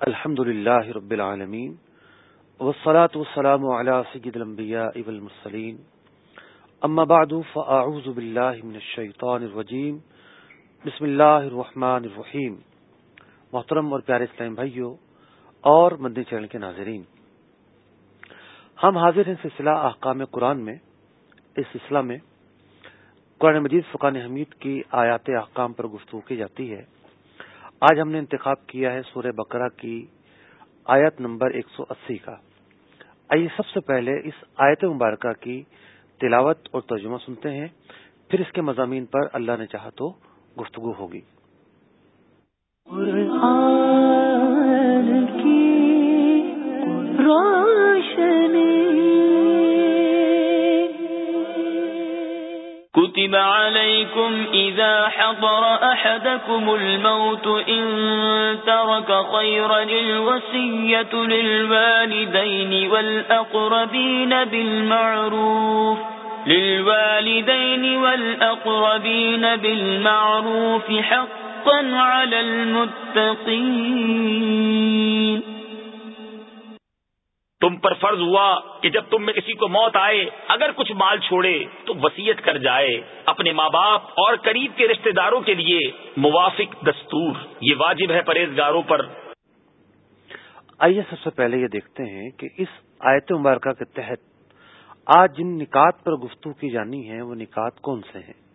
الحمد لله رب العالمين والصلاة والسلام على سيد الأنبياء والمرسلين أما بعد فأعوذ بالله من الشيطان الرجيم بسم الله الرحمن الرحيم محترم اور پیارے اسلام بھائیوں اور مدنی چینل کے ناظرین، ہم حاضر ہیں سلسلہ احکام قرآن میں. اس سلسلہ میں قرآن مجید فقان حمید کی آیات احکام پر گفتگو کی جاتی ہے. آج ہم نے انتخاب کیا ہے سورہ بقرہ کی آیت نمبر ایک سو اسی کا۔ آئیے سب سے پہلے اس آیت مبارکہ کی تلاوت اور ترجمہ سنتے ہیں۔ پھر اس کے مضامین پر اللہ نے چاہا تو گفتگو ہوگی۔ كتب عليكم إذا حضر أحدكم الموت إن ترك خيرا الوسية للوالدين والأقربين بالمعروف للوالدين والأقربين بالمعروف حقا على المتقين فرض ہوا کہ جب تم میں کسی کو موت آئے اگر کچھ مال چھوڑے تو وسیعت کر جائے۔ اپنے ماں باپ اور قریب کے رشتہ داروں کے لیے موافق دستور۔ یہ واجب ہے پرہیزگاروں پر۔ آئیے سب سے پہلے یہ دیکھتے ہیں کہ اس آیت مبارکہ کے تحت آج جن نکات پر گفتگو کی جانی ہے وہ نکات کون سے ہیں؟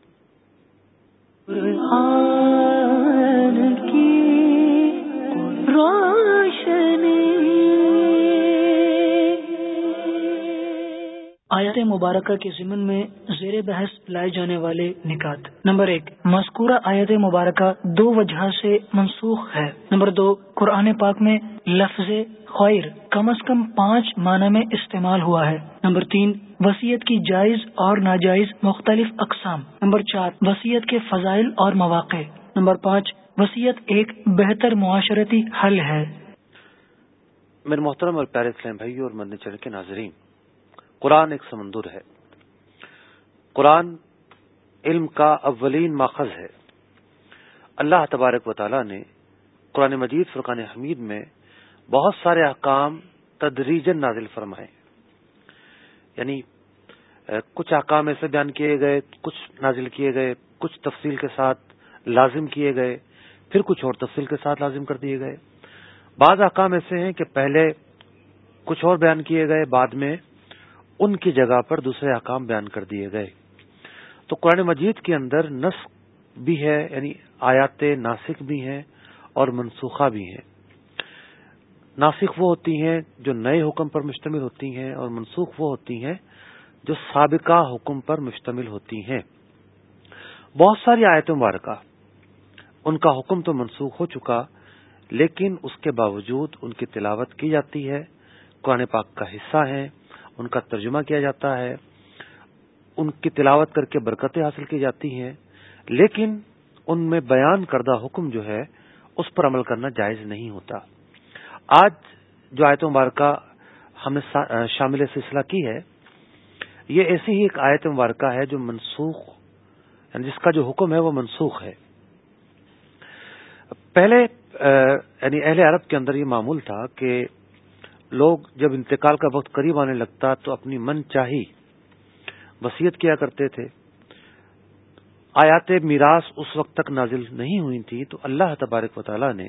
آیات مبارکہ کے ضمن میں زیر بحث لائے جانے والے نکات۔ نمبر ایک، مذکورہ آیت مبارکہ دو وجہ سے منسوخ ہے۔ نمبر دو، قرآن پاک میں لفظ خیر کم از کم پانچ معنی میں استعمال ہوا ہے۔ نمبر تین وسیعت کی جائز اور ناجائز مختلف اقسام۔ نمبر چار وسیعت کے فضائل اور مواقع۔ نمبر پانچ وسیعت ایک بہتر معاشرتی حل ہے۔ میرے محترم اور پیارے اسلام بھائی اور مدنی چڑھ کے ناظرین قرآن ایک سمندر ہے۔ قرآن علم کا اولین ماخذ ہے۔ اللہ تبارک و تعالی نے قرآن مجید فرقان حمید میں بہت سارے احکام تدریجن نازل فرمائے۔ یعنی کچھ احکام ایسے بیان کیے گئے، کچھ نازل کیے گئے، کچھ تفصیل کے ساتھ لازم کیے گئے، پھر کچھ اور تفصیل کے ساتھ لازم کر دیے گئے۔ بعض احکام ایسے ہیں کہ پہلے کچھ اور بیان کیے گئے، بعد میں ان کی جگہ پر دوسرے احکام بیان کر دیے گئے۔ تو قرآن مجید کے اندر نسخ بھی ہے یعنی آیات ناسک بھی ہیں اور منسوخہ بھی ہیں۔ ناسک وہ ہوتی ہیں جو نئے حکم پر مشتمل ہوتی ہیں اور منسوخ وہ ہوتی ہیں جو سابقہ حکم پر مشتمل ہوتی ہیں۔ بہت ساری آیت مبارکہ، ان کا حکم تو منسوخ ہو چکا، لیکن اس کے باوجود ان کی تلاوت کی جاتی ہے۔ قرآن پاک کا حصہ ہے۔ ان کا ترجمہ کیا جاتا ہے، ان کی تلاوت کر کے برکتیں حاصل کی جاتی ہیں، لیکن ان میں بیان کردہ حکم جو ہے، اس پر عمل کرنا جائز نہیں ہوتا۔ آج جو آیت مبارکہ ہم نے شامل سلسلہ کی ہے، یہ ایسی ہی ایک آیت مبارکہ ہے جو منسوخ یعنی جس کا جو حکم ہے وہ منسوخ ہے۔ پہلے یعنی اہل عرب کے اندر یہ معمول تھا کہ لوگ جب انتقال کا وقت قریب آنے لگتا تو اپنی من چاہی وسیعت کیا کرتے تھے۔ آیات میراث اس وقت تک نازل نہیں ہوئی تھی تو اللہ تبارک و تعالی نے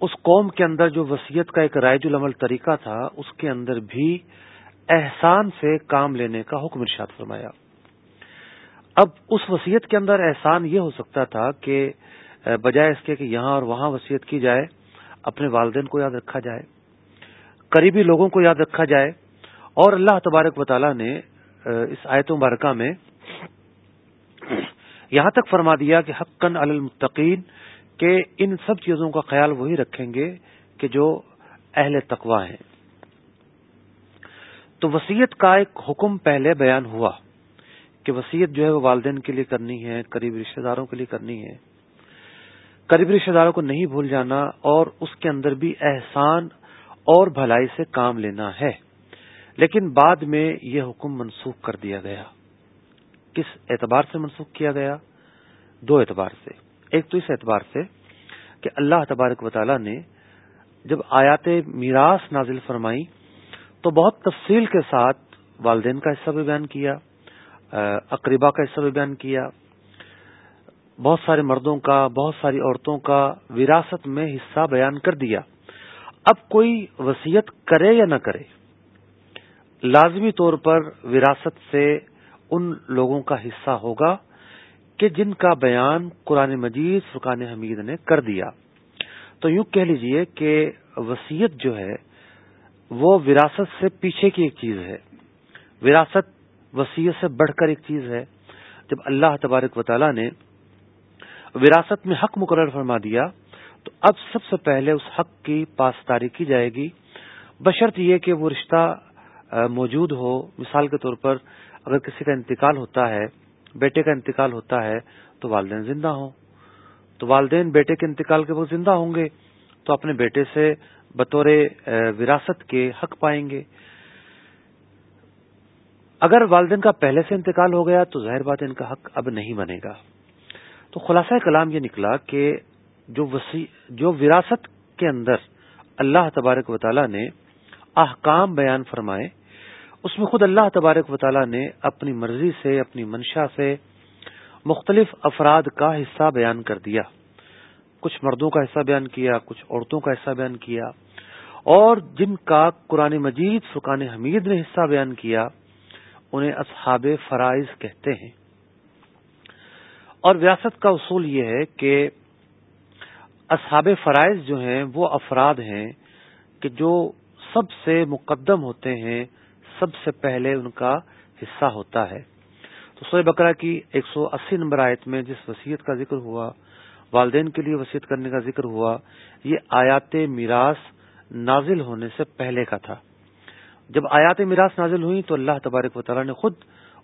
اس قوم کے اندر جو وسیعت کا ایک رائج العمل طریقہ تھا، اس کے اندر بھی احسان سے کام لینے کا حکم ارشاد فرمایا۔ اب اس وسیعت کے اندر احسان یہ ہو سکتا تھا کہ، بجائے اس کے کہ یہاں اور وہاں وسیعت کی جائے، اپنے والدین کو یاد رکھا جائے۔ قریبی لوگوں کو یاد رکھا جائے۔ اور اللہ تبارک و تعالی نے اس آیت مبارکہ میں یہاں تک فرما دیا کہ حقن المتقین، کہ ان سب چیزوں کا خیال وہی رکھیں گے کہ جو اہل تقوا ہیں۔ تو وسیعت کا ایک حکم پہلے بیان ہوا کہ وسیعت جو ہے وہ والدین کے لیے کرنی ہے، قریبی رشتہ داروں کے لیے کرنی ہے۔ قریبی رشتہ داروں کو نہیں بھول جانا اور اس کے اندر بھی احسان اور بھلائی سے کام لینا ہے۔ لیکن بعد میں یہ حکم منسوخ کر دیا گیا۔ کس اعتبار سے منسوخ کیا گیا؟ دو اعتبار سے۔ ایک تو اس اعتبار سے کہ اللہ تبارک و تعالی نے جب آیات میراث نازل فرمائی تو بہت تفصیل کے ساتھ والدین کا حصہ بھی بیان کیا اقربا کا حصہ بھی بیان کیا۔ بہت سارے مردوں کا، بہت ساری عورتوں کا وراثت میں حصہ بیان کر دیا۔ اب کوئی وسیعت کرے یا نہ کرے، لازمی طور پر وراثت سے ان لوگوں کا حصہ ہوگا کہ جن کا بیان قرآن مجید، فرقان حمید نے کر دیا۔ تو یوں کہہ لیجیے کہ وسیعت جو ہے، وہ وراثت سے پیچھے کی ایک چیز ہے۔ وراثت وسیعت سے بڑھ کر ایک چیز ہے۔ جب اللہ تبارک و تعالی نے وراثت میں حق مقرر فرما دیا تو اب سب سے پہلے اس حق کی پاسداری کی جائے گی۔ بشرط یہ کہ وہ رشتہ موجود ہو۔ مثال کے طور پر اگر کسی کا انتقال ہوتا ہے، بیٹے کا انتقال ہوتا ہے، تو والدین زندہ ہوں۔ تو والدین بیٹے کے انتقال کے وہ زندہ ہوں گے، تو اپنے بیٹے سے بطور وراثت کے حق پائیں گے۔ اگر والدین کا پہلے سے انتقال ہو گیا، تو ظاہر بات ان کا حق اب نہیں بنے گا۔ تو خلاصہ کلام یہ نکلا کہ جو وسیع جو وراثت کے اندر اللہ تبارک و تعالی نے احکام بیان فرمائے، اس میں خود اللہ تبارک و تعالی نے اپنی مرضی سے، اپنی منشا سے مختلف افراد کا حصہ بیان کر دیا۔ کچھ مردوں کا حصہ بیان کیا، کچھ عورتوں کا حصہ بیان کیا۔ اور جن کا قرآن مجید فقان حمید نے حصہ بیان کیا، انہیں اصحاب فرائض کہتے ہیں۔ اور وراثت کا اصول یہ ہے کہ اصحاب فرائض جو ہیں وہ افراد ہیں کہ جو سب سے مقدم ہوتے ہیں، سب سے پہلے ان کا حصہ ہوتا ہے۔ تو سوئے بکرا کی ایک سو اسی نمبر آیت میں جس وسیعت کا ذکر ہوا، والدین کے لیے وسیعت کرنے کا ذکر ہوا، یہ آیات میراث نازل ہونے سے پہلے کا تھا۔ جب آیات میراث نازل ہوئی تو اللہ تبارک و تعالیٰ نے خود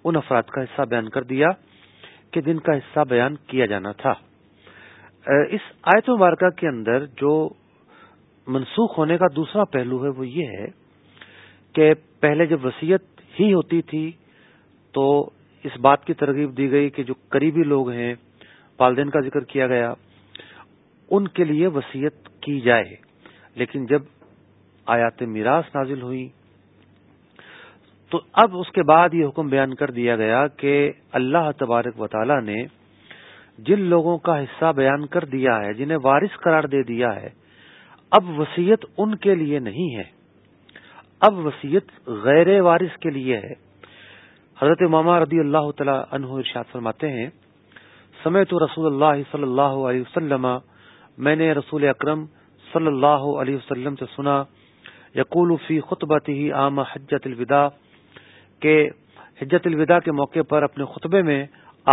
ان افراد کا حصہ بیان کر دیا کہ جن کا حصہ بیان کیا جانا تھا۔ اس آیت مبارکہ کے اندر جو منسوخ ہونے کا دوسرا پہلو ہے وہ یہ ہے کہ پہلے جب وسیعت ہی ہوتی تھی تو اس بات کی ترغیب دی گئی کہ جو قریبی لوگ ہیں، والدین کا ذکر کیا گیا، ان کے لیے وسیعت کی جائے۔ لیکن جب آیات میراث نازل ہوئی تو اب اس کے بعد یہ حکم بیان کر دیا گیا کہ اللہ تبارک و تعالی نے جن لوگوں کا حصہ بیان کر دیا ہے، جنہیں وارث قرار دے دیا ہے، اب وسیعت ان کے لیے نہیں ہے۔ اب وسیعت غیر وارث کے لیے ہے۔ حضرت ماما رضی اللہ تعالی عنہ ارشاد فرماتے ہیں سمے تو رسول اللہ صلی اللہ علیہ وسلم، میں نے رسول اکرم صلی اللہ علیہ وسلم سے سنا، یقول فی خطبت ہی عام حجت الوداع، کہ حجت الوداع کے موقع پر اپنے خطبے میں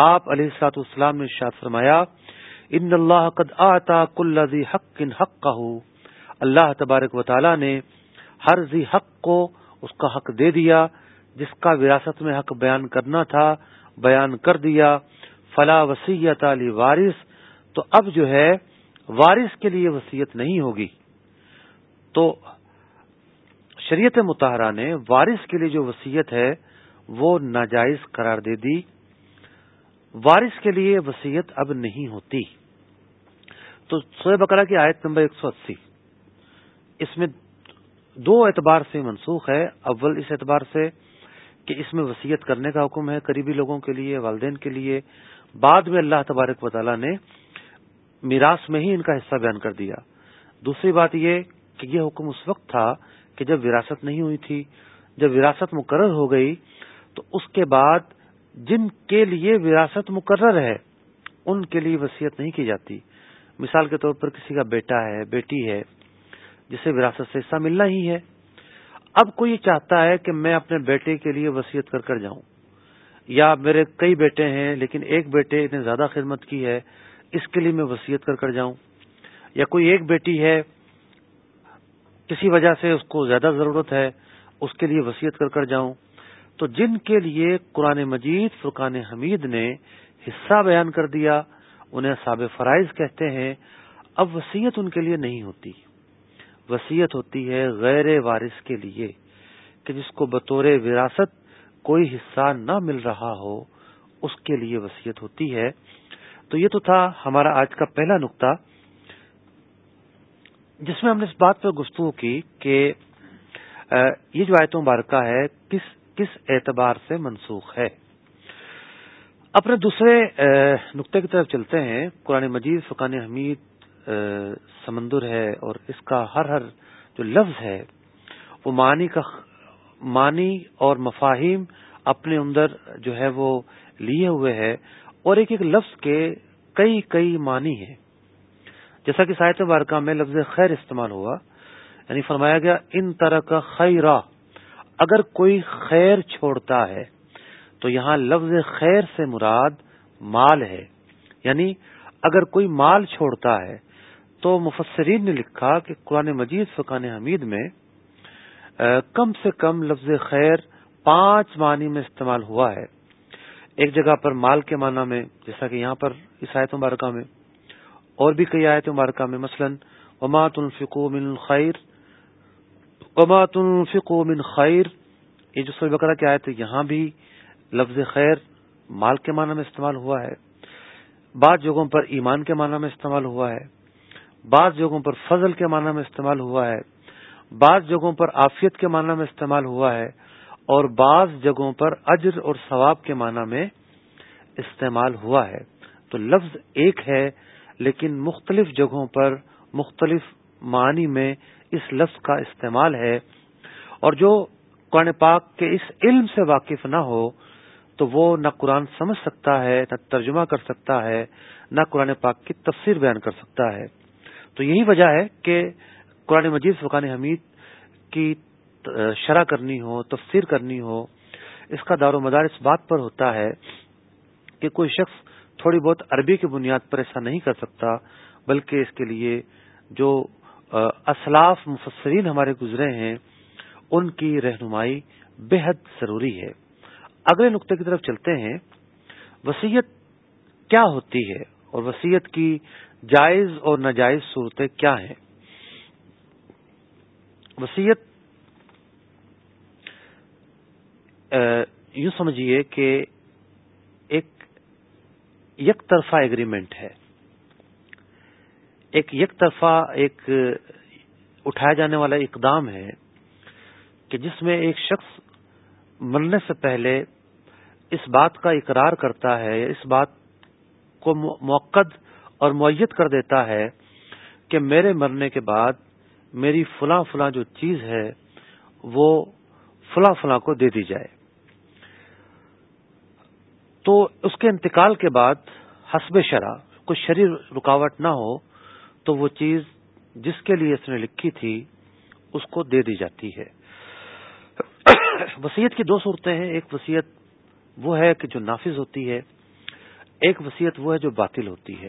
آپ علیہ السلاط اسلام نے ارشاد فرمایا، ان اللہ قد آتا کل حق حق اللہ تبارک و تعالی نے ہر ذی حق کو اس کا حق دے دیا، جس کا وراثت میں حق بیان کرنا تھا، بیان کر دیا، فلا وسیعت علی وارث، تو اب جو ہے، وارث کے لیے وسیعت نہیں ہوگی۔ تو شریعت متحرہ نے وارث کے لیے جو وسیعت ہے، وہ ناجائز قرار دے دی۔ وارث کے لیے وسیعت اب نہیں ہوتی۔ تو سوئے بکرا کی آیت نمبر ایک سو اسی۔ اس میں دو اعتبار سے منسوخ ہے۔ اول اس اعتبار سے کہ اس میں وسیعت کرنے کا حکم ہے قریبی لوگوں کے لیے، والدین کے لیے۔ بعد میں اللہ تبارک و تعالیٰ نے میراث میں ہی ان کا حصہ بیان کر دیا۔ دوسری بات یہ کہ یہ حکم اس وقت تھا کہ جب وراثت نہیں ہوئی تھی، جب وراثت مقرر ہو گئی، تو اس کے بعد جن کے لیے وراثت مقرر ہے، ان کے لیے وسیعت نہیں کی جاتی۔ مثال کے طور پر کسی کا بیٹا ہے، بیٹی ہے، جسے وراثت سے حصہ ملنا ہی ہے۔ اب کوئی یہ چاہتا ہے کہ میں اپنے بیٹے کے لیے وسیعت کر کر جاؤں۔ یا میرے کئی بیٹے ہیں، لیکن ایک بیٹے نے زیادہ خدمت کی ہے، اس کے لیے میں وسیعت کر کر جاؤں۔ یا کوئی ایک بیٹی ہے، کسی وجہ سے اس کو زیادہ ضرورت ہے، اس کے لیے وسیعت کر کر جاؤں۔ تو جن کے لیے قرآن مجید فرقان حمید نے حصہ بیان کر دیا، انہیں صاب فرائض کہتے ہیں، اب وسیعت ان کے لیے نہیں ہوتی۔ وسیعت ہوتی ہے غیر وارث کے لیے کہ جس کو بطور وراثت کوئی حصہ نہ مل رہا ہو، اس کے لیے وسیعت ہوتی ہے۔ تو یہ تو تھا ہمارا آج کا پہلا نقطہ، جس میں ہم نے اس بات پر گفتگو کی کہ یہ جو آیت مبارکہ ہے، کس کس اعتبار سے منسوخ ہے۔ اپنے دوسرے نقطے کی طرف چلتے ہیں۔ قرآن مجید فقان حمید سمندر ہے اور اس کا ہر ہر جو لفظ ہے، وہ معنی کا معنی اور مفاہیم اپنے اندر جو ہے وہ لیے ہوئے ہے اور ایک ایک لفظ کے کئی کئی معنی ہیں۔ جیسا کہ ساحت بارکہ میں لفظ خیر استعمال ہوا یعنی فرمایا گیا، ان طرح کا خیرہ اگر کوئی خیر چھوڑتا ہے، تو یہاں لفظ خیر سے مراد مال ہے۔ یعنی اگر کوئی مال چھوڑتا ہے، تو مفسرین نے لکھا کہ قرآن مجید فقان حمید میں کم سے کم لفظ خیر پانچ معنی میں استعمال ہوا ہے۔ ایک جگہ پر مال کے معنی میں، جیسا کہ یہاں پر اس آیت مبارکہ میں، اور بھی کئی آیت مبارکہ میں، مثلا ومات الفقو من خیر ومات الفقو من خیر یہ جو سب بکرا کی آیت یہاں بھی لفظ خیر مال کے معنی میں استعمال ہوا ہے۔ بعض جگہوں پر ایمان کے معنی میں استعمال ہوا ہے۔ بعض جگہوں پر فضل کے معنی میں استعمال ہوا ہے۔ بعض جگہوں پر آفیت کے معنی میں استعمال ہوا ہے۔ اور بعض جگہوں پر اجر اور ثواب کے معنی میں استعمال ہوا ہے۔ تو لفظ ایک ہے، لیکن مختلف جگہوں پر مختلف معنی میں اس لفظ کا استعمال ہے اور جو قرآن پاک کے اس علم سے واقف نہ ہو تو وہ نہ قرآن سمجھ سکتا ہے، نہ ترجمہ کر سکتا ہے، نہ قرآن پاک کی تفسیر بیان کر سکتا ہے۔ تو یہی وجہ ہے کہ قرآن مجید فقان حمید کی شرح کرنی ہو، تفسیر کرنی ہو، اس کا دار و مدار اس بات پر ہوتا ہے کہ کوئی شخص تھوڑی بہت عربی کی بنیاد پر ایسا نہیں کر سکتا، بلکہ اس کے لیے جو اسلاف مفسرین ہمارے گزرے ہیں، ان کی رہنمائی بے حد ضروری ہے۔ اگلے نقطے کی طرف چلتے ہیں۔ وسیعت کیا ہوتی ہے اور وسیعت کی جائز اور ناجائز صورتیں کیا ہیں؟ وسیعت یوں سمجھیے کہ ایک یک طرفہ ایگریمنٹ ہے۔ ایک یک طرفہ ایک اٹھایا جانے والا اقدام ہے کہ جس میں ایک شخص مرنے سے پہلے اس بات کا اقرار کرتا ہے، اس بات کو موقع اور معیت کر دیتا ہے کہ میرے مرنے کے بعد میری فلاں فلاں جو چیز ہے وہ فلاں فلاں کو دے دی جائے۔ تو اس کے انتقال کے بعد حسب شرح کوئی شریر رکاوٹ نہ ہو تو وہ چیز جس کے لیے اس نے لکھی تھی، اس کو دے دی جاتی ہے۔ وسیعت کی دو صورتیں ہیں۔ ایک وسیعت وہ ہے کہ جو نافذ ہوتی ہے، ایک وسیعت وہ ہے جو باطل ہوتی ہے۔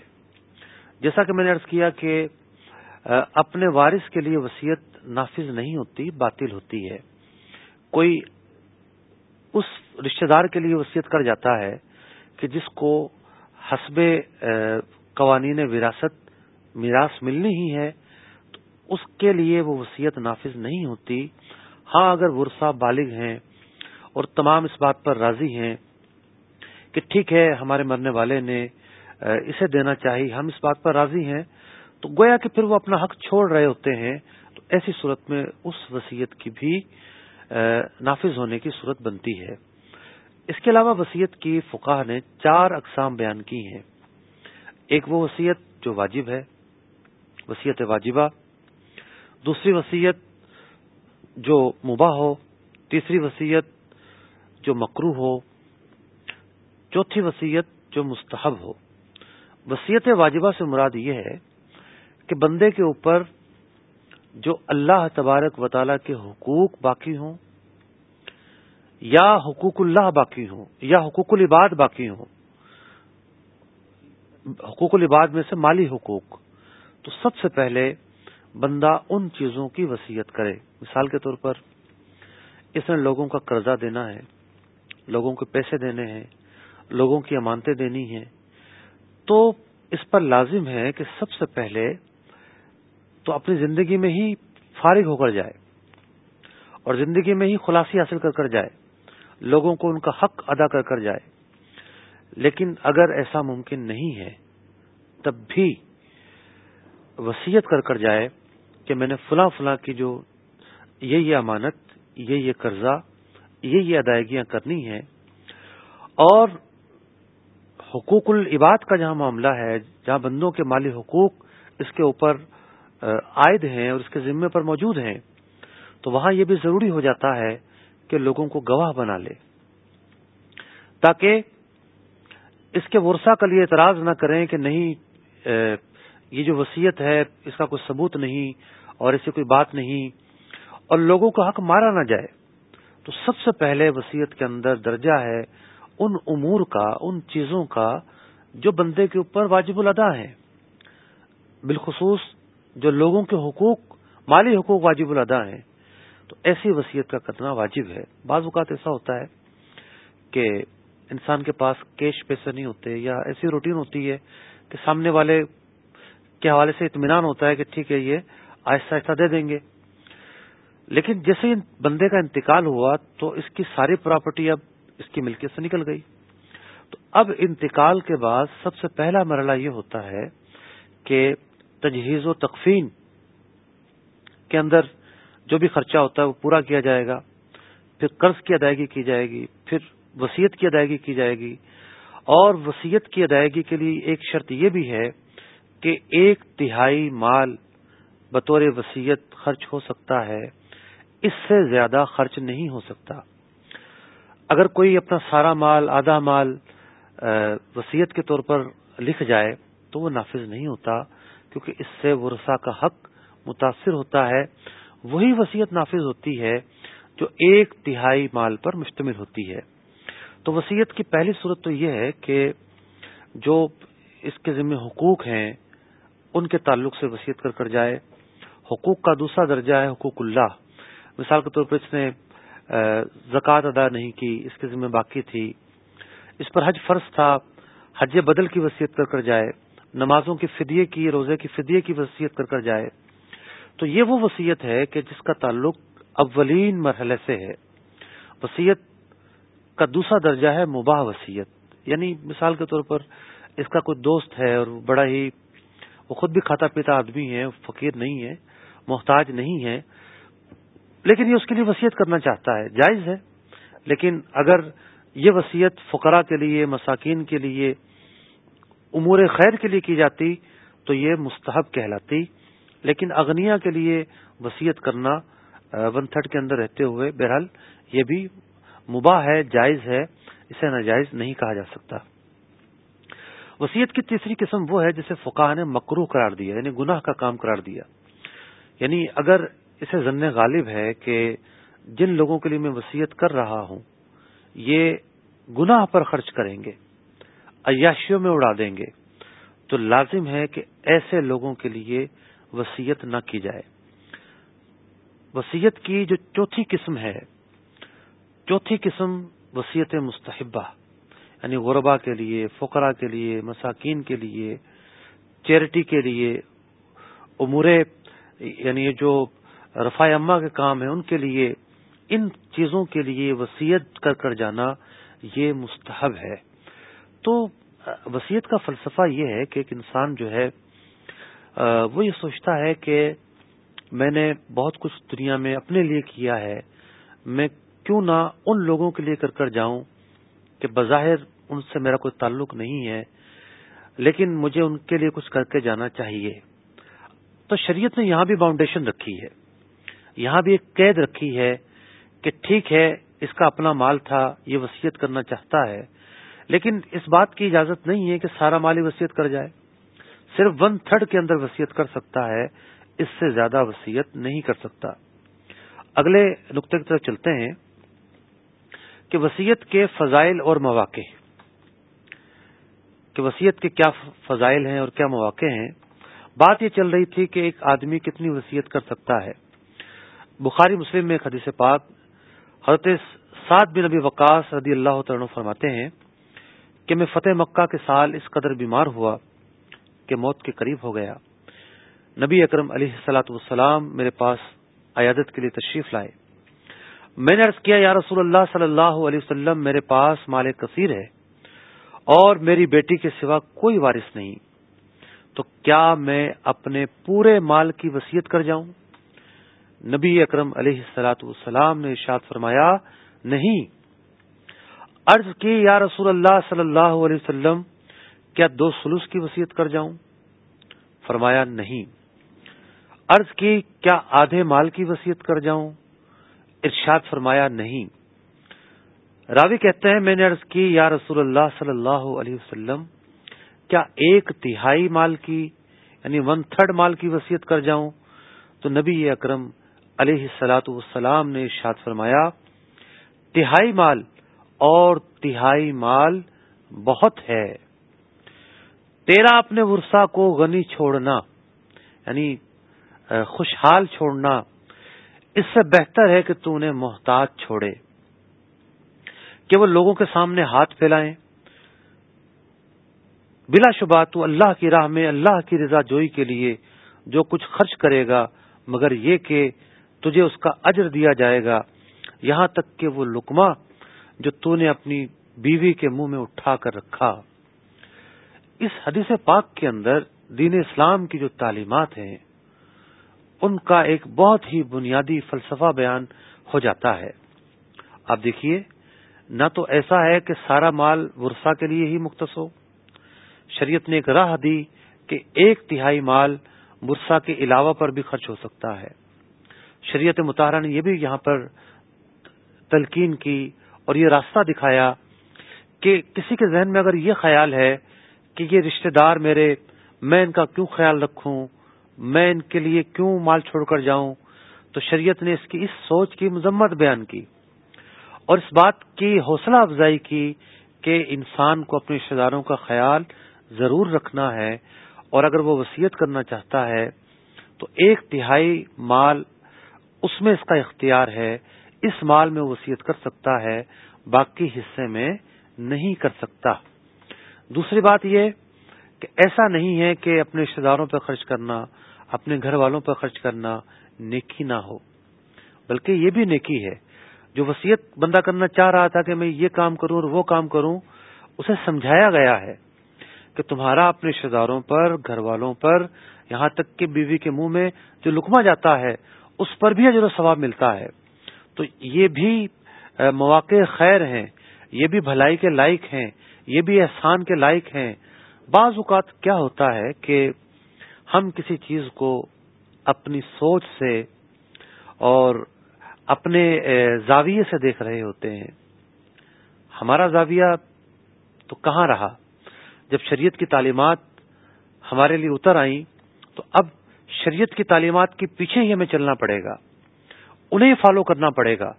جیسا کہ میں نے ارض کیا کہ اپنے وارث کے لیے وسیعت نافذ نہیں ہوتی، باطل ہوتی ہے۔ کوئی اس رشتہ دار کے لیے وسیعت کر جاتا ہے کہ جس کو حسب قوانین وراثت میراث ملنی ہی ہے، تو اس کے لیے وہ وسیعت نافذ نہیں ہوتی۔ ہاں اگر ورثہ بالغ ہیں اور تمام اس بات پر راضی ہیں کہ ٹھیک ہے، ہمارے مرنے والے نے اسے دینا چاہیے ہم اس بات پر راضی ہیں، تو گویا کہ پھر وہ اپنا حق چھوڑ رہے ہوتے ہیں، تو ایسی صورت میں اس وسیعت کی بھی نافذ ہونے کی صورت بنتی ہے۔ اس کے علاوہ وسیعت کی فقاہ نے چار اقسام بیان کی ہیں۔ ایک وہ وسیعت جو واجب ہے وسیعت واجبہ۔ دوسری وسیعت جو مباح ہو، تیسری وسیعت جو مکرو ہو، چوتھی وسیعت جو مستحب ہو۔ وسیعت واجبہ سے مراد یہ ہے کہ بندے کے اوپر جو اللہ تبارک و کے حقوق باقی ہوں، یا حقوق اللہ باقی ہوں، یا حقوق العباد باقی ہوں، حقوق العباد میں سے مالی حقوق۔ تو سب سے پہلے بندہ ان چیزوں کی وسیعت کرے۔ مثال کے طور پر، اس نے لوگوں کا قرضہ دینا ہے، لوگوں کو پیسے دینے ہیں، لوگوں کی امانتیں دینی ہیں۔ تو اس پر لازم ہے کہ سب سے پہلے تو اپنی زندگی میں ہی فارغ ہو کر جائے اور زندگی میں ہی خلاصی حاصل کر کر جائے۔ لوگوں کو ان کا حق ادا کر کر جائے۔ لیکن اگر ایسا ممکن نہیں ہے، تب بھی وسیعت کر کر جائے کہ میں نے فلاں فلاں کی جو یہ یہ امانت، یہ یہ قرضہ، یہ یہ ادائیگیاں کرنی ہیں۔ اور حقوق العباد کا جہاں معاملہ ہے، جہاں بندوں کے مالی حقوق اس کے اوپر عائد ہیں اور اس کے ذمے پر موجود ہیں، تو وہاں یہ بھی ضروری ہو جاتا ہے کہ لوگوں کو گواہ بنا لے۔ تاکہ اس کے ورثہ کا لیے اعتراض نہ کریں کہ نہیں یہ جو وسیعت ہے، اس کا کوئی ثبوت نہیں اور اس سے کوئی بات نہیں اور لوگوں کا حق مارا نہ جائے، تو سب سے پہلے وسیعت کے اندر درجہ ہے ان امور کا، ان چیزوں کا جو بندے کے اوپر واجب الادا ہے بالخصوص جو لوگوں کے حقوق، مالی حقوق واجب الادا ہیں۔ تو ایسی وصیت کا کرنا واجب ہے۔ بعض اوقات ایسا ہوتا ہے کہ انسان کے پاس کیش پیسے نہیں ہوتے یا ایسی روٹین ہوتی ہے کہ سامنے والے کے حوالے سے اطمینان ہوتا ہے کہ ٹھیک ہے، یہ آہستہ آہستہ دے دیں گے۔ لیکن جیسے بندے کا انتقال ہوا تو اس کی ساری پراپرٹی اب اس کی ملکیت سے نکل گئی۔ تو اب انتقال کے بعد سب سے پہلا مرحلہ یہ ہوتا ہے کہ تجہیز و تقفین کے اندر جو بھی خرچہ ہوتا ہے وہ پورا کیا جائے گا۔ پھر قرض کی ادائیگی کی جائے گی، پھر وسیعت کی ادائیگی کی جائے گی۔ اور وسیعت کی ادائیگی کے لیے ایک شرط یہ بھی ہے کہ ایک تہائی مال بطور وسیعت خرچ ہو سکتا ہے، اس سے زیادہ خرچ نہیں ہو سکتا۔ اگر کوئی اپنا سارا مال، آدھا مال وسیعت کے طور پر لکھ جائے تو وہ نافذ نہیں ہوتا، کیونکہ اس سے ورثہ کا حق متاثر ہوتا ہے۔ وہی وسیعت نافذ ہوتی ہے جو ایک تہائی مال پر مشتمل ہوتی ہے۔ تو وسیعت کی پہلی صورت تو یہ ہے کہ جو اس کے ذمہ حقوق ہیں ان کے تعلق سے وسیعت کر کر جائے۔ حقوق کا دوسرا درجہ ہے حقوق اللہ۔ مثال کے طور پر اس نے زکوٰۃ ادا نہیں کی، اس کے ذمہ باقی تھی۔ اس پر حج فرض تھا۔ حج بدل کی وصیت کر کر جائے۔ نمازوں کی فدیے کی، روزے کی فدیے کی وصیت کر کر جائے۔ تو یہ وہ وصیت ہے کہ جس کا تعلق اولین مرحلے سے ہے۔ وصیت کا دوسرا درجہ ہے مباح وصیت۔ یعنی مثال کے طور پر اس کا کوئی دوست ہے اور بڑا ہی وہ خود بھی کھاتا پیتا آدمی ہے فقیر نہیں ہے، محتاج نہیں ہے، لیکن یہ اس کے لیے وصیت کرنا چاہتا ہے، جائز ہے۔ لیکن اگر یہ وصیت فقرا کے لیے، مساکین کے لیے، امور خیر کے لیے کی جاتی تو یہ مستحب کہلاتی۔ لیکن اغنیا کے لیے وصیت کرنا ون تھرڈ کے اندر رہتے ہوئے بہرحال یہ بھی مباح ہے، جائز ہے، اسے ناجائز نہیں کہا جا سکتا۔ وسیعت کی تیسری قسم وہ ہے جسے فقاہ نے مکرو قرار دیا یعنی گناہ کا کام قرار دیا۔ یعنی اگر اسے ضن غالب ہے کہ جن لوگوں کے لیے میں وسیعت کر رہا ہوں، یہ گناہ پر خرچ کریں گے، عیاشیوں میں اڑا دیں گے، تو لازم ہے کہ ایسے لوگوں کے لیے وسیعت نہ کی جائے۔ وسیعت کی جو چوتھی قسم ہے، چوتھی قسم وسیعت مستحبہ۔ یعنی غربا کے لیے، فقرا کے لیے، مساکین کے لیے، چیریٹی کے لیے، امور یعنی جو رفا اما کے کام ہیں، ان کے لیے، ان چیزوں کے لیے وسیعت کر کر جانا یہ مستحب ہے۔ تو وسیعت کا فلسفہ یہ ہے کہ ایک انسان جو ہے وہ یہ سوچتا ہے کہ میں نے بہت کچھ دنیا میں اپنے لیے کیا ہے، میں کیوں نہ ان لوگوں کے لیے کر کر جاؤں کہ بظاہر ان سے میرا کوئی تعلق نہیں ہے، لیکن مجھے ان کے لیے کچھ کر کے جانا چاہیے۔ تو شریعت نے یہاں بھی باؤنڈیشن رکھی ہے۔ یہاں بھی ایک قید رکھی ہے کہ ٹھیک ہے، اس کا اپنا مال تھا، یہ وصیت کرنا چاہتا ہے، لیکن اس بات کی اجازت نہیں ہے کہ سارا مال ہی وصیت کر جائے۔ صرف ون تھرڈ کے اندر وصیت کر سکتا ہے، اس سے زیادہ وصیت نہیں کر سکتا۔ اگلے نقطے کی طرف چلتے ہیں۔ کہ وسیعت کے فضائل اور مواقع کہ وسیعت کے کیا فضائل ہیں اور کیا مواقع ہیں۔ بات یہ چل رہی تھی کہ ایک آدمی کتنی وسیعت کر سکتا ہے۔ بخاری مسلم میں حدیث پاک حضرت سعد بن نبی وقاص رضی اللہ تعالیٰ فرماتے ہیں کہ میں فتح مکہ کے سال اس قدر بیمار ہوا کہ موت کے قریب ہو گیا۔ نبی اکرم علیہ سلاۃ والسلام میرے پاس عیادت کے لیے تشریف لائے۔ میں نے عرض کیا، یا رسول اللہ صلی اللہ علیہ وسلم، میرے پاس مال کثیر ہے اور میری بیٹی کے سوا کوئی وارث نہیں، تو کیا میں اپنے پورے مال کی وسیعت کر جاؤں؟ نبی اکرم علیہ السلاۃ والسلام نے ارشاد فرمایا، نہیں، عرض کی، یا رسول اللہ صلی اللہ علیہ وسلم، کیا دو سلوس کی وسیعت کر جاؤں؟ فرمایا، نہیں، عرض کی، کیا آدھے مال کی وسیعت کر جاؤں؟ ارشاد فرمایا نہیں۔ راوی کہتے ہیں، میں نے عرض کی، یا رسول اللہ صلی اللہ علیہ وسلم، کیا ایک تہائی مال کی یعنی ون تھرڈ مال کی وسیعت کر جاؤں؟ تو نبی اکرم علیہ السلاۃ والسلام نے ارشاد فرمایا، تہائی مال اور تہائی مال بہت ہے۔ تیرا اپنے ورسا کو غنی چھوڑنا یعنی خوشحال چھوڑنا اس سے بہتر ہے کہ تو انہیں محتاج چھوڑے، کہ وہ لوگوں کے سامنے ہاتھ پھیلائیں۔ بلا شبہ تو اللہ کی راہ میں، اللہ کی رضا جوئی کے لیے جو کچھ خرچ کرے گا، مگر یہ کہ تجھے اس کا اجر دیا جائے گا۔ یہاں تک کہ وہ لکما جو تو نے اپنی بیوی کے منہ میں اٹھا کر رکھا۔ اس حدیث پاک کے اندر دین اسلام کی جو تعلیمات ہیں ان کا ایک بہت ہی بنیادی فلسفہ بیان ہو جاتا ہے۔ آپ دیکھیے، نہ تو ایسا ہے کہ سارا مال ورثہ کے لیے ہی مختص ہو۔ شریعت نے ایک راہ دی کہ ایک تہائی مال ورثہ کے علاوہ پر بھی خرچ ہو سکتا ہے۔ شریعت مطالعہ نے یہ بھی یہاں پر تلقین کی اور یہ راستہ دکھایا کہ کسی کے ذہن میں اگر یہ خیال ہے کہ یہ رشتہ دار میرے، میں ان کا کیوں خیال رکھوں؟ میں ان کے لیے کیوں مال چھوڑ کر جاؤں؟ تو شریعت نے اس کی اس سوچ کی مذمت بیان کی اور اس بات کی حوصلہ افزائی کی کہ انسان کو اپنے رشتے داروں کا خیال ضرور رکھنا ہے اور اگر وہ وسیعت کرنا چاہتا ہے تو ایک تہائی مال اس میں اس کا اختیار ہے، اس مال میں وسیعت کر سکتا ہے، باقی حصے میں نہیں کر سکتا۔ دوسری بات یہ کہ ایسا نہیں ہے کہ اپنے رشتے داروں پہ خرچ کرنا اپنے گھر والوں پر خرچ کرنا نیکی نہ ہو۔ بلکہ یہ بھی نیکی ہے۔ جو وسیعت بندہ کرنا چاہ رہا تھا کہ میں یہ کام کروں اور وہ کام کروں، اسے سمجھایا گیا ہے کہ تمہارا اپنے رشتے داروں پر، گھر والوں پر، یہاں تک کہ بیوی کے منہ میں جو لکما جاتا ہے، اس پر بھی جو ثواب ملتا ہے۔ تو یہ بھی مواقع خیر ہیں۔ یہ بھی بھلائی کے لائق ہیں۔ یہ بھی احسان کے لائق ہیں۔ بعض اوقات کیا ہوتا ہے کہ ہم کسی چیز کو اپنی سوچ سے اور اپنے زاویے سے دیکھ رہے ہوتے ہیں۔ ہمارا زاویہ تو کہاں رہا؟ جب شریعت کی تعلیمات ہمارے لیے اتر آئیں تو اب شریعت کی تعلیمات کے پیچھے ہی ہمیں چلنا پڑے گا، انہیں فالو کرنا پڑے گا۔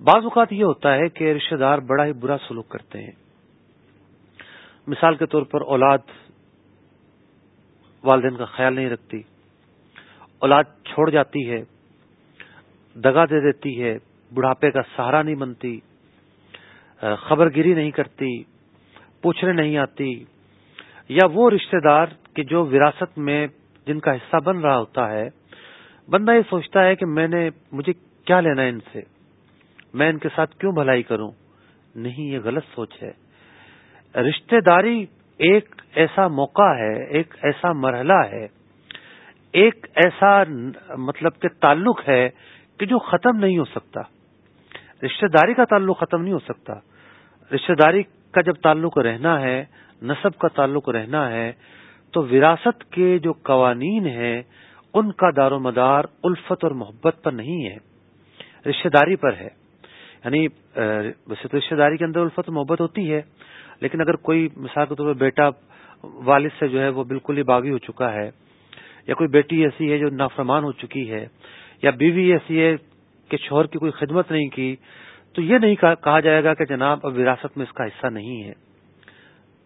بعض اوقات یہ ہوتا ہے کہ رشتے دار بڑا ہی برا سلوک کرتے ہیں۔ مثال کے طور پر اولاد والدین کا خیال نہیں رکھتی۔ اولاد چھوڑ جاتی ہے، دگا دے دیتی ہے، بڑھاپے کا سہارا نہیں بنتی خبر گیری نہیں کرتی، پوچھنے نہیں آتی۔ یا وہ رشتہ دار کہ جو وراثت میں جن کا حصہ بن رہا ہوتا ہے، بندہ یہ سوچتا ہے کہ میں نے، مجھے کیا لینا ہے ان سے؟ میں ان کے ساتھ کیوں بھلائی کروں؟ نہیں، یہ غلط سوچ ہے۔ رشتہ داری ایک ایسا موقع ہے، ایک ایسا مرحلہ ہے، ایک ایسا مطلب کہ تعلق ہے کہ جو ختم نہیں ہو سکتا۔ رشتہ داری کا تعلق ختم نہیں ہو سکتا۔ رشتہ داری کا جب تعلق رہنا ہے، نصب کا تعلق رہنا ہے، تو وراثت کے جو قوانین ہیں، ان کا دار و مدار الفت اور محبت پر نہیں ہے۔ رشتہ داری پر ہے۔ یعنی ویسے تو رشتہ داری کے اندر الفت محبت ہوتی ہے۔ لیکن اگر کوئی مثال کے طور پر بیٹا والد سے جو ہے وہ بالکل ہی باغی ہو چکا ہے، یا کوئی بیٹی ایسی ہے جو نافرمان ہو چکی ہے، یا بیوی ایسی ہے کہ شوہر کی کوئی خدمت نہیں کی، تو یہ نہیں کہا جائے گا کہ جناب اب وراثت میں اس کا حصہ نہیں ہے۔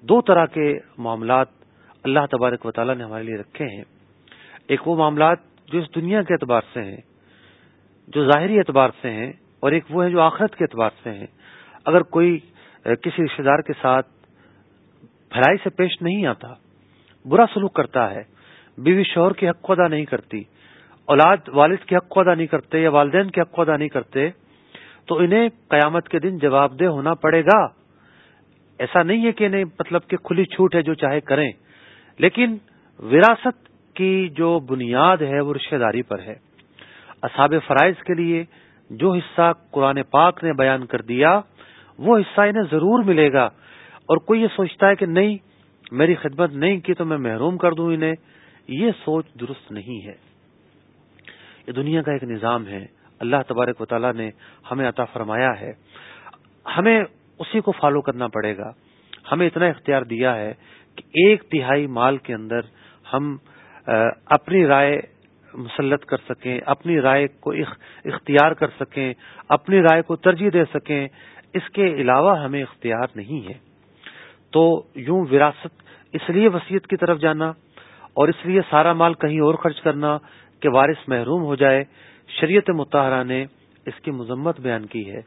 دو طرح کے معاملات اللہ تبارک و تعالیٰ نے ہمارے لیے رکھے ہیں۔ ایک وہ معاملات جو اس دنیا کے اعتبار سے ہیں، جو ظاہری اعتبار سے ہیں، اور ایک وہ ہے جو آخرت کے اعتبار سے ہیں۔ اگر کوئی کسی رشتے دار کے ساتھ بھلائی سے پیش نہیں آتا، برا سلوک کرتا ہے، بیوی شوہر کی حق کو ادا نہیں کرتی، اولاد والد کے حق کو ادا نہیں کرتے یا والدین کے حق کو ادا نہیں کرتے، تو انہیں قیامت کے دن جواب دہ ہونا پڑے گا۔ ایسا نہیں ہے کہ انہیں مطلب کہ کھلی چھوٹ ہے جو چاہے کریں، لیکن وراثت کی جو بنیاد ہے وہ رشتہ داری پر ہے۔ اصحاب فرائض کے لیے جو حصہ قرآن پاک نے بیان کر دیا وہ حصہ انہیں ضرور ملے گا۔ اور کوئی یہ سوچتا ہے کہ نہیں، میری خدمت نہیں کی تو میں محروم کر دوں انہیں۔ یہ سوچ درست نہیں ہے۔ یہ دنیا کا ایک نظام ہے۔ اللہ تبارک و تعالیٰ نے ہمیں عطا فرمایا ہے۔ ہمیں اسی کو فالو کرنا پڑے گا۔ ہمیں اتنا اختیار دیا ہے کہ ایک تہائی مال کے اندر ہم اپنی رائے مسلط کر سکیں، اپنی رائے کو اختیار کر سکیں، اپنی رائے کو ترجیح دے سکیں۔ اس کے علاوہ ہمیں اختیار نہیں ہے، تو یوں وراثت اس لیے وسیعت کی طرف جانا اور اس لیے سارا مال کہیں اور خرچ کرنا کہ وارث محروم ہو جائے، شریعت متحرہ نے اس کی مذمت بیان کی ہے۔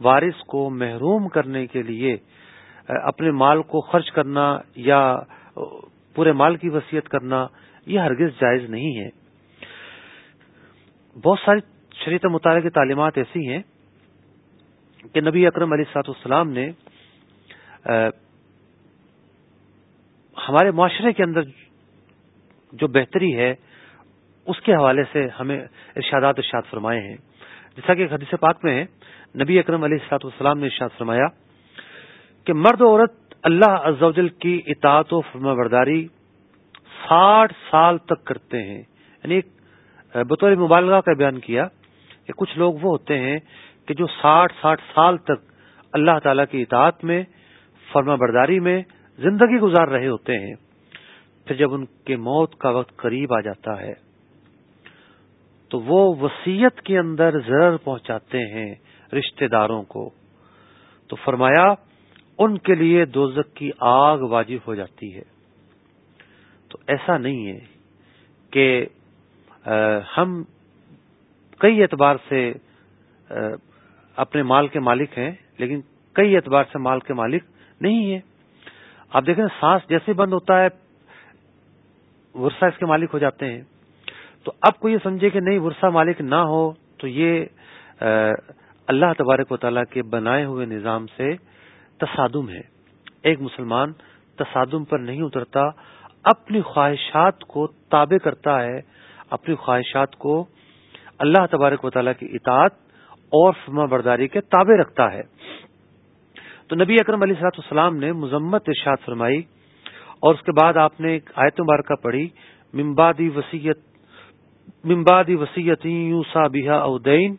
وارث کو محروم کرنے کے لیے اپنے مال کو خرچ کرنا یا پورے مال کی وصیت کرنا، یہ ہرگز جائز نہیں ہے۔ بہت ساری شریعت مطالعہ کی تعلیمات ایسی ہیں کہ نبی اکرم علی سات السلام نے ہمارے معاشرے کے اندر جو بہتری ہے، اس کے حوالے سے ہمیں ارشادات ارشاد فرمائے ہیں۔ جیسا کہ حدیث پاک میں ہے، نبی اکرم علیہ السلاط والسلام نے ارشاد فرمایا کہ مرد و عورت اللہ عزوجل کی اطاعت و فرما برداری ساٹھ سال تک کرتے ہیں۔ یعنی بطور مبالغہ کا بیان کیا کہ کچھ لوگ وہ ہوتے ہیں کہ جو ساٹھ ساٹھ سال تک اللہ تعالی کی اطاعت میں، فرما برداری میں زندگی گزار رہے ہوتے ہیں، پھر جب ان کے موت کا وقت قریب آ جاتا ہے، تو وہ وسیعت کے اندر ضرر پہنچاتے ہیں رشتہ داروں کو۔ تو فرمایا، ان کے لیے دوزک کی آگ واجب ہو جاتی ہے۔ تو ایسا نہیں ہے کہ ہم کئی اعتبار سے اپنے مال کے مالک ہیں، لیکن کئی اعتبار سے مال کے مالک نہیں ہیں۔ آپ دیکھیں سانس جیسے بند ہوتا ہے، ورثہ اس کے مالک ہو جاتے ہیں۔ تو اب کوئی یہ سمجھے کہ نہیں، ورثہ مالک نہ ہو، تو یہ اللہ تبارک و تعالیٰ کے بنائے ہوئے نظام سے تصادم ہے۔ ایک مسلمان تصادم پر نہیں اترتا، اپنی خواہشات کو تابع کرتا ہے، اپنی خواہشات کو اللہ تبارک و تعالیٰ کی اطاعت اور فرما برداری کے تابع رکھتا ہے۔ تو نبی اکرم علیہ صلاحت السلام نے مذمت ارشاد فرمائی اور اس کے بعد آپ نے ایک آیت مبارکہ پڑھی ممبادی وسیعت ممبادی وسیعت یوسا بحا اودین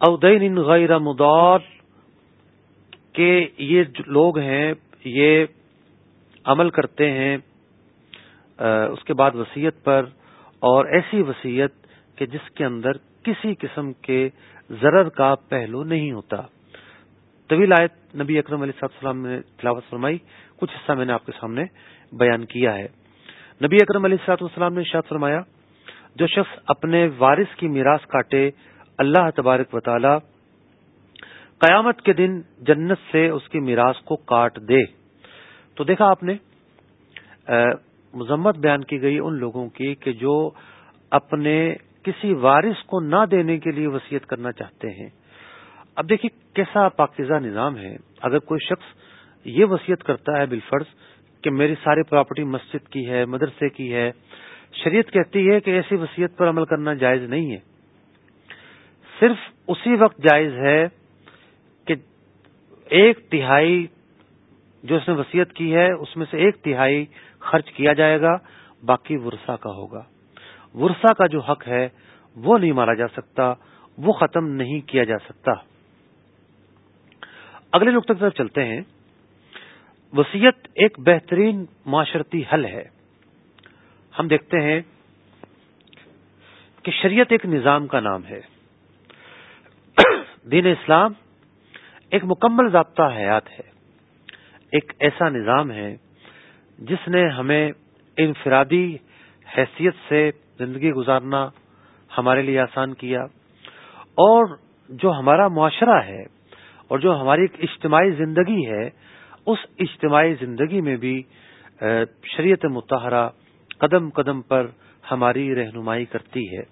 اودین ان غیر مدار کہ یہ لوگ ہیں، یہ عمل کرتے ہیں اس کے بعد وسیعت پر اور ایسی وسیعت کہ جس کے اندر کسی قسم کے ضرر کا پہلو نہیں ہوتا۔ طویل آیت نبی اکرم علیہ صاحب السلام نے تلاوت فرمائی۔ کچھ حصہ میں نے آپ کے سامنے بیان کیا ہے۔ نبی اکرم علیہ صلاحت السلام نے شاد فرمایا، جو شخص اپنے وارث کی میراث کاٹے، اللہ تبارک و تعالی قیامت کے دن جنت سے اس کی میراث کو کاٹ دے۔ تو دیکھا آپ نے مذمت بیان کی گئی ان لوگوں کی کہ جو اپنے کسی وارث کو نہ دینے کے لیے وسیعت کرنا چاہتے ہیں۔ اب دیکھیے کیسا پاکیزہ نظام ہے۔ اگر کوئی شخص یہ وسیعت کرتا ہے بالفرض کہ میری ساری پراپرٹی مسجد کی ہے، مدرسے کی ہے، شریعت کہتی ہے کہ ایسی وسیعت پر عمل کرنا جائز نہیں ہے۔ صرف اسی وقت جائز ہے کہ ایک تہائی جو اس نے وسیعت کی ہے، اس میں سے ایک تہائی خرچ کیا جائے گا، باقی ورسا کا ہوگا۔ ورسا کا جو حق ہے، وہ نہیں مارا جا سکتا، وہ ختم نہیں کیا جا سکتا۔ اگلے نقطے کی طرف چلتے ہیں۔ وسیعت ایک بہترین معاشرتی حل ہے۔ ہم دیکھتے ہیں کہ شریعت ایک نظام کا نام ہے۔ دین اسلام ایک مکمل ضابطہ حیات ہے۔ ایک ایسا نظام ہے جس نے ہمیں انفرادی حیثیت سے زندگی گزارنا ہمارے لیے آسان کیا۔ اور جو ہمارا معاشرہ ہے اور جو ہماری ایک اجتماعی زندگی ہے، اس اجتماعی زندگی میں بھی شریعت متحرہ قدم قدم پر ہماری رہنمائی کرتی ہے۔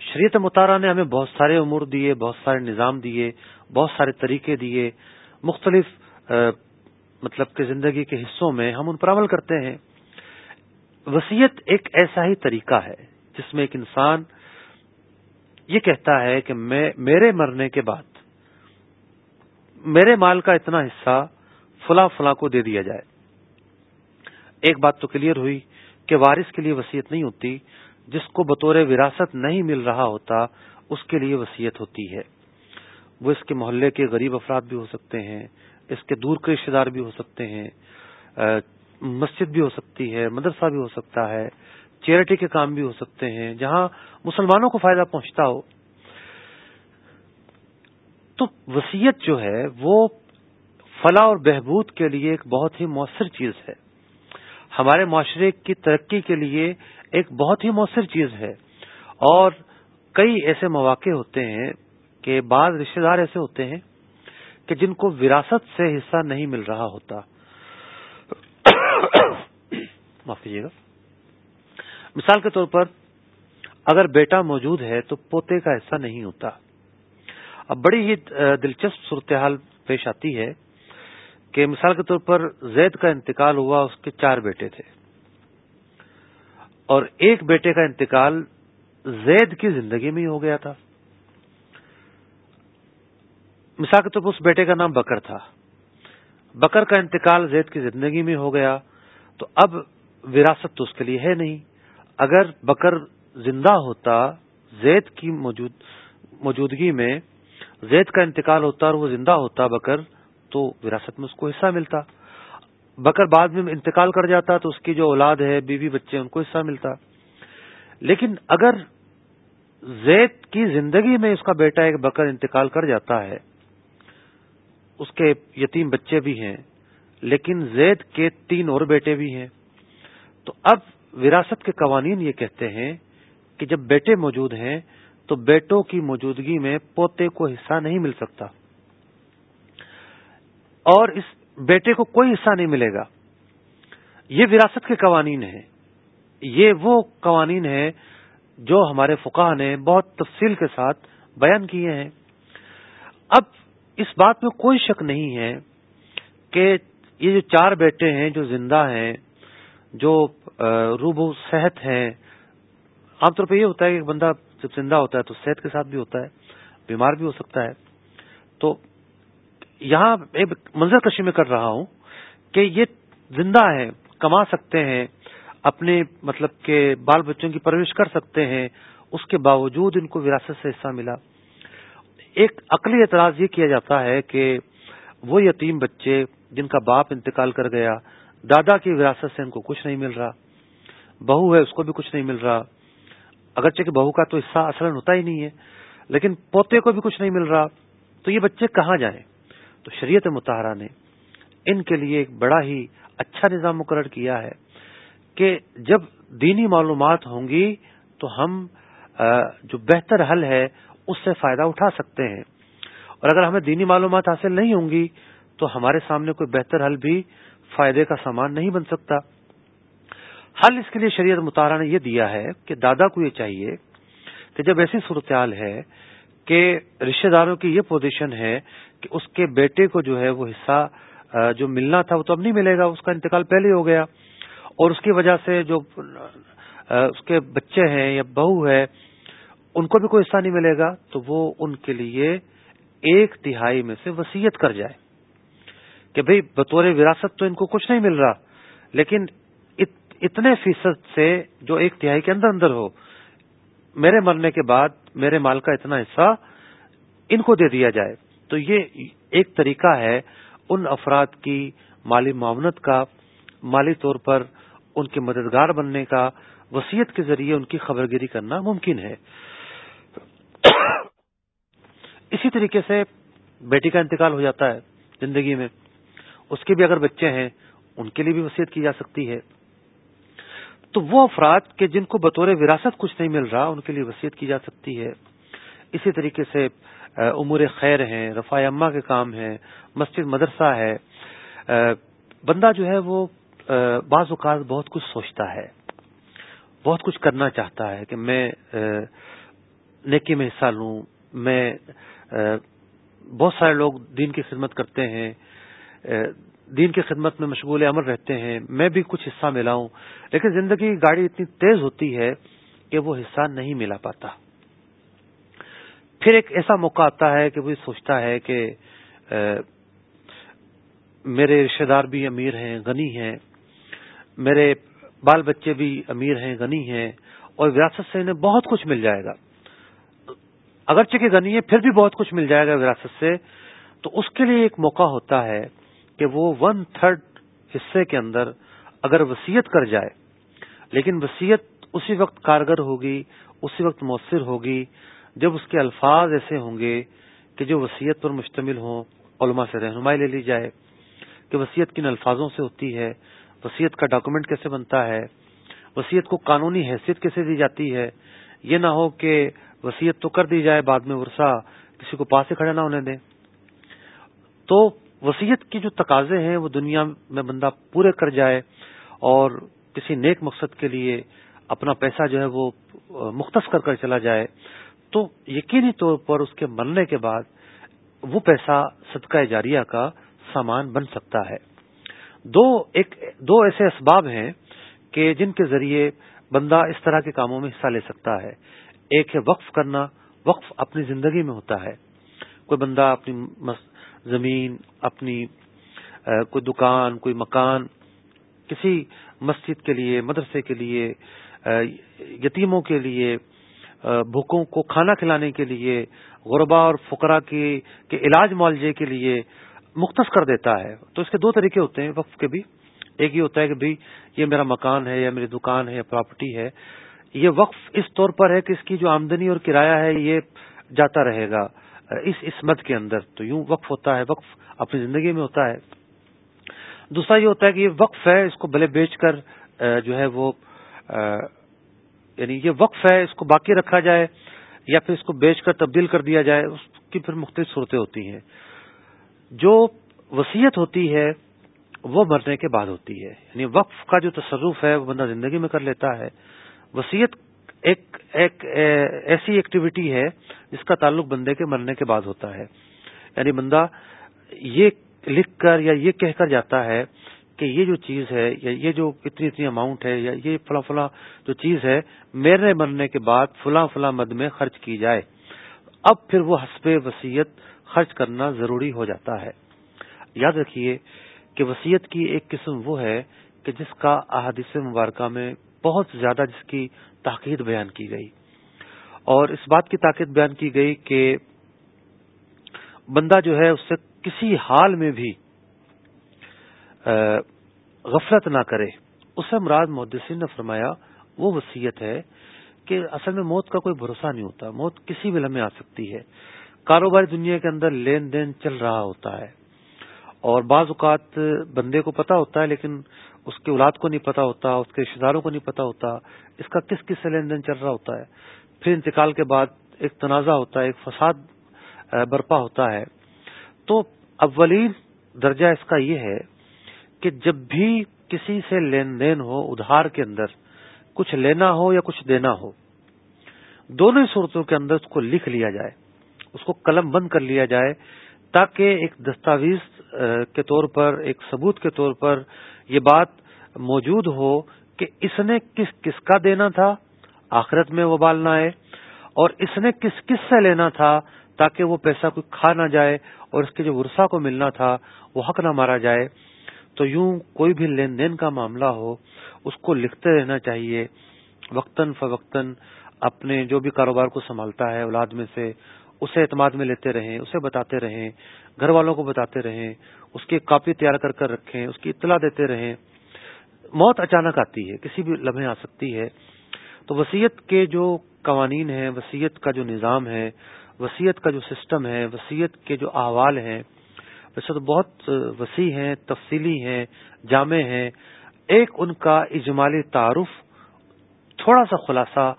شریعت مطالعہ نے ہمیں بہت سارے امور دیے، بہت سارے نظام دیے، بہت سارے طریقے دیے۔ مختلف مطلب کہ زندگی کے حصوں میں ہم ان پر عمل کرتے ہیں۔ وسیعت ایک ایسا ہی طریقہ ہے جس میں ایک انسان یہ کہتا ہے کہ میں میرے مرنے کے بعد میرے مال کا اتنا حصہ فلاں فلاں کو دے دیا جائے۔ ایک بات تو کلیئر ہوئی کہ وارث کے لیے وسیعت نہیں ہوتی، جس کو بطور وراثت نہیں مل رہا ہوتا، اس کے لیے وسیعت ہوتی ہے۔ وہ اس کے محلے کے غریب افراد بھی ہو سکتے ہیں، اس کے دور کے رشتے دار بھی ہو سکتے ہیں۔ مسجد بھی ہو سکتی ہے، مدرسہ بھی ہو سکتا ہے، چیریٹی کے کام بھی ہو سکتے ہیں، جہاں مسلمانوں کو فائدہ پہنچتا ہو۔ تو وسیعت جو ہے، وہ فلاح اور بہبود کے لیے ایک بہت ہی مؤثر چیز ہے۔ ہمارے معاشرے کی ترقی کے لیے ایک بہت ہی مؤثر چیز ہے۔ اور کئی ایسے مواقع ہوتے ہیں کہ بعض رشتے دار ایسے ہوتے ہیں کہ جن کو وراثت سے حصہ نہیں مل رہا ہوتا۔ معاف کیجیے گا۔ مثال کے طور پر اگر بیٹا موجود ہے تو پوتے کا حصہ نہیں ہوتا۔ اب بڑی ہی دلچسپ صورتحال پیش آتی ہے کہ مثال کے طور پر زید کا انتقال ہوا، اس کے چار بیٹے تھے۔ اور ایک بیٹے کا انتقال زید کی زندگی میں ہی ہو گیا تھا۔ مثال کے طور پر اس بیٹے کا نام بکر تھا۔ بکر کا انتقال زید کی زندگی میں ہو گیا۔ تو اب وراثت تو اس کے لیے ہے نہیں۔ اگر بکر زندہ ہوتا، زید کی موجود موجودگی میں زید کا انتقال ہوتا اور وہ زندہ ہوتا بکر، تو وراثت میں اس کو حصہ ملتا۔ بکر بعد میں انتقال کر جاتا تو اس کی جو اولاد ہے، بیوی، بچے، ان کو حصہ ملتا۔ لیکن اگر زید کی زندگی میں اس کا بیٹا ایک بکر انتقال کر جاتا ہے، اس کے یتیم بچے بھی ہیں، لیکن زید کے تین اور بیٹے بھی ہیں۔ تو اب وراثت کے قوانین یہ کہتے ہیں کہ جب بیٹے موجود ہیں تو بیٹوں کی موجودگی میں پوتے کو حصہ نہیں مل سکتا۔ اور اس بیٹے کو کوئی حصہ نہیں ملے گا۔ یہ وراثت کے قوانین ہیں۔ یہ وہ قوانین ہیں جو ہمارے فقہ نے بہت تفصیل کے ساتھ بیان کیے ہیں۔ اب اس بات میں کوئی شک نہیں ہے کہ یہ جو چار بیٹے ہیں جو زندہ ہیں جو روبو صحت ہیں عام طور پہ یہ ہوتا ہے کہ بندہ جب زندہ ہوتا ہے تو صحت کے ساتھ بھی ہوتا ہے، بیمار بھی ہو سکتا ہے۔ تو یہاں ایک منظر کشی میں کر رہا ہوں کہ یہ زندہ ہیں، کما سکتے ہیں، اپنے مطلب کہ بال بچوں کی پرورش کر سکتے ہیں، اس کے باوجود ان کو وراثت سے حصہ ملا۔ ایک عقلی اعتراض یہ کیا جاتا ہے کہ وہ یتیم بچے جن کا باپ انتقال کر گیا دادا کی وراثت سے ان کو کچھ نہیں مل رہا، بہو ہے اس کو بھی کچھ نہیں مل رہا۔ اگرچہ کہ بہو کا تو حصہ اصل ہوتا ہی نہیں ہے، لیکن پوتے کو بھی کچھ نہیں مل رہا۔ تو یہ بچے کہاں جائیں؟ تو شریعت متحرہ نے ان کے لیے ایک بڑا ہی اچھا نظام مقرر کیا ہے کہ جب دینی معلومات ہوں گی تو ہم جو بہتر حل ہے اس سے فائدہ اٹھا سکتے ہیں۔ اور اگر ہمیں دینی معلومات حاصل نہیں ہوں گی تو ہمارے سامنے کوئی بہتر حل بھی فائدے کا سامان نہیں بن سکتا۔ حل اس کے لیے شریعت مطالعہ نے یہ دیا ہے کہ دادا کو یہ چاہیے کہ جب ایسی صورتحال ہے کہ رشتے داروں کی یہ پوزیشن ہے کہ اس کے بیٹے کو جو ہے وہ حصہ جو ملنا تھا وہ تو اب نہیں ملے گا، اس کا انتقال پہلے ہو گیا۔ اور اس کی وجہ سے جو اس کے بچے ہیں یا بہو ہے، ان کو بھی کوئی حصہ نہیں ملے گا، تو وہ ان کے لیے ایک تہائی میں سے وسیعت کر جائے۔ کہ بھئی بطور وراثت تو ان کو کچھ نہیں مل رہا، لیکن اتنے فیصد سے جو ایک تہائی کے اندر اندر ہو، میرے مرنے کے بعد میرے مال کا اتنا حصہ ان کو دے دیا جائے۔ تو یہ ایک طریقہ ہے ان افراد کی مالی معاونت کا، مالی طور پر ان کے مددگار بننے کا وسیعت کے ذریعے ان کی خبر گیری کرنا ممکن ہے۔ اسی طریقے سے بیٹی کا انتقال ہو جاتا ہے زندگی میں۔ اس کے بھی اگر بچے ہیں، ان کے لیے بھی وصیت کی جا سکتی ہے۔ تو وہ افراد کہ جن کو بطور وراثت کچھ نہیں مل رہا، ان کے لیے وصیت کی جا سکتی ہے۔ اسی طریقے سے امور خیر ہیں رفاع اما کے کام ہیں، مسجد مدرسہ ہے۔ بندہ جو ہے وہ بعض اوقات بہت کچھ سوچتا ہے، بہت کچھ کرنا چاہتا ہے کہ میں نیکی میں حصہ لوں، میں بہت سارے لوگ دین کی خدمت کرتے ہیں۔ دین کی خدمت میں مشغول عمل رہتے ہیں، میں بھی کچھ حصہ ملاؤں، لیکن زندگی کی گاڑی اتنی تیز ہوتی ہے کہ وہ حصہ نہیں ملا پاتا۔ پھر ایک ایسا موقع آتا ہے کہ وہ سوچتا ہے کہ میرے رشتے دار بھی امیر ہیں، غنی ہیں، میرے بال بچے بھی امیر ہیں، غنی ہیں، اور وراثت سے انہیں بہت کچھ مل جائے گا۔ اگرچہ کہ غنی ہے پھر بھی بہت کچھ مل جائے گا وراثت سے، تو اس کے لیے ایک موقع ہوتا ہے کہ وہ ون تھرڈ حصے کے اندر اگر وسیعت کر جائے، لیکن وسیعت اسی وقت کارگر ہوگی، اسی وقت مؤثر ہوگی جب اس کے الفاظ ایسے ہوں گے کہ جو وسیعت پر مشتمل ہوں، علماء سے رہنمائی لے لی جائے کہ وسیعت کن الفاظوں سے ہوتی ہے، وسیعت کا ڈاکومنٹ کیسے بنتا ہے، وسیعت کو قانونی حیثیت کیسے دی جاتی ہے، یہ نہ ہو کہ وسیعت تو کر دی جائے بعد میں ورثہ، کسی کو پاس سے کھڑا نہ ہونے دیں۔ تو وسیعت کی جو تقاضے ہیں وہ دنیا میں بندہ پورے کر جائے اور کسی نیک مقصد کے لیے اپنا پیسہ جو ہے وہ مختص کر کر چلا جائے، تو یقینی طور پر اس کے مرنے کے بعد وہ پیسہ صدقہ جاریہ کا سامان بن سکتا ہے۔ دو ایک، دو ایسے اسباب ہیں کہ جن کے ذریعے بندہ اس طرح کے کاموں میں حصہ لے سکتا ہے۔ ایک ہے وقف کرنا، وقف اپنی زندگی میں ہوتا ہے۔ کوئی بندہ اپنی زمین، اپنی کوئی دکان، کوئی مکان، کسی مسجد کے لیے، مدرسے کے لیے یتیموں کے لیے بھوکوں کو کھانا کھلانے کے لیے غربا اور فقرا کے علاج معالجے کے لیے مختص کر دیتا ہے۔ تو اس کے دو طریقے ہوتے ہیں، وقف کے بھی۔ ایک یہ ہوتا ہے کہ بھائی یہ میرا مکان ہے، یا میری دکان ہے، یا پراپرٹی ہے۔ یہ وقف اس طور پر ہے کہ اس کی جو آمدنی اور کرایہ ہے، یہ جاتا رہے گا۔ اس اس کے اندر تو یوں وقف ہوتا ہے، وقف اپنی زندگی میں ہوتا ہے۔ دوسرا یہ ہوتا ہے کہ یہ وقف ہے، اس کو بھلے بیچ کر جو ہے وہ یعنی یہ وقف ہے، اس کو باقی رکھا جائے یا پھر اس کو بیچ کر تبدیل کر دیا جائے، اس کی پھر مختلف صورتیں ہوتی ہیں۔ جو وسیعت ہوتی ہے، وہ مرنے کے بعد ہوتی ہے۔ یعنی وقف کا جو تصرف ہے، وہ بندہ زندگی میں کر لیتا ہے۔ وسیعت ایک ایک ایسی ایکٹیویٹی ہے جس کا تعلق بندے کے مرنے کے بعد ہوتا ہے۔ یعنی بندہ یہ لکھ کر یا یہ کہہ کر جاتا ہے کہ یہ جو چیز ہے یا یہ جو اتنی اتنی اماؤنٹ ہے یا یہ فلاں فلاں جو چیز ہے میرے مرنے کے بعد فلاں فلاں مد میں خرچ کی جائے۔ اب پھر وہ حسب وسیعت خرچ کرنا ضروری ہو جاتا ہے۔ یاد رکھیے کہ وسیعت کی ایک قسم وہ ہے کہ جس کا احادیث مبارکہ میں بہت زیادہ جس کی تاکید بیان کی گئی۔ اور اس بات کی تاکید بیان کی گئی کہ بندہ جو ہے اس سے کسی حال میں بھی غفلت نہ کرے۔ اسے مراد محدثین نے فرمایا، وہ وسیعت ہے کہ اصل میں موت کا کوئی بھروسہ نہیں ہوتا، موت کسی بھی لمحے آ سکتی ہے۔ کاروباری دنیا کے اندر لین دین چل رہا ہوتا ہے۔ اور بعض اوقات بندے کو پتا ہوتا ہے، لیکن اس کی اولاد کو نہیں پتا ہوتا، اس کے رشتے داروں کو نہیں پتا ہوتا، اس کا کس کس سے لین دین چل رہا ہوتا ہے؟ پھر انتقال کے بعد ایک تنازع ہوتا ہے، ایک فساد برپا ہوتا ہے۔ تو اولین درجہ اس کا یہ ہے کہ جب بھی کسی سے لین دین ہو، ادھار کے اندر کچھ لینا ہو یا کچھ دینا ہو، دونوں ہی صورتوں کے اندر اس کو لکھ لیا جائے، اس کو قلم بند کر لیا جائے تاکہ ایک دستاویز کے طور پر، ایک ثبوت کے طور پر یہ بات موجود ہو کہ اس نے کس کس کا دینا تھا، آخرت میں وہ بال نہ آئے، اور اس نے کس کس سے لینا تھا تاکہ وہ پیسہ کوئی کھا نہ جائے اور اس کے جو ورثہ کو ملنا تھا وہ حق نہ مارا جائے۔ تو یوں کوئی بھی لین دین کا معاملہ ہو، اس کو لکھتے رہنا چاہیے۔ وقتاً فوقتاً اپنے جو بھی کاروبار کو سنبھالتا ہے اولاد میں سے، اسے اعتماد میں لیتے رہیں، اسے بتاتے رہیں، گھر والوں کو بتاتے رہیں۔ اس کی کاپی تیار کر کر رکھیں، اس کی اطلاع دیتے رہیں۔ موت اچانک آتی ہے، کسی بھی لمحے آ سکتی ہے۔ تو وسیعت کے جو قوانین ہیں وسیعت کا جو نظام ہے وسیعت کا جو سسٹم ہے وسیعت کے جو احوال ہیں ویسے تو بہت وسیع ہیں، تفصیلی ہیں، جامع ہیں۔ ایک ان کا اجمالی تعارف، تھوڑا سا خلاصہ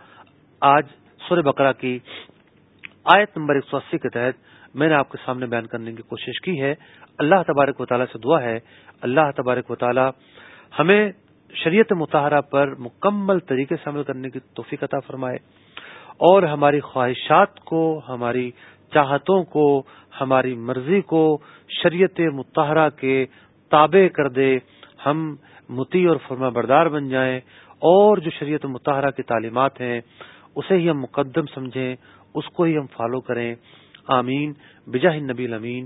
آج سور بکرا کی آیت نمبر ایک سو اسی کے تحت میں نے آپ کے سامنے بیان کرنے کی کوشش کی ہے۔ اللہ تبارک و تعالیٰ سے دعا ہے۔ اللہ تبارک و تعالیٰ ہمیں شریعت متحرہ پر مکمل طریقے سے عمل کرنے کی توفیق عطا فرمائے اور ہماری خواہشات کو، ہماری چاہتوں کو، ہماری مرضی کو شریعت متحرہ کے تابع کر دے، ہم متی اور فرما بردار بن جائیں اور جو شریعت متحرہ کی تعلیمات ہیں، اسے ہی ہم مقدم سمجھیں، اس کو ہی ہم فالو کریں۔ آمین۔ بجاہ نبی امین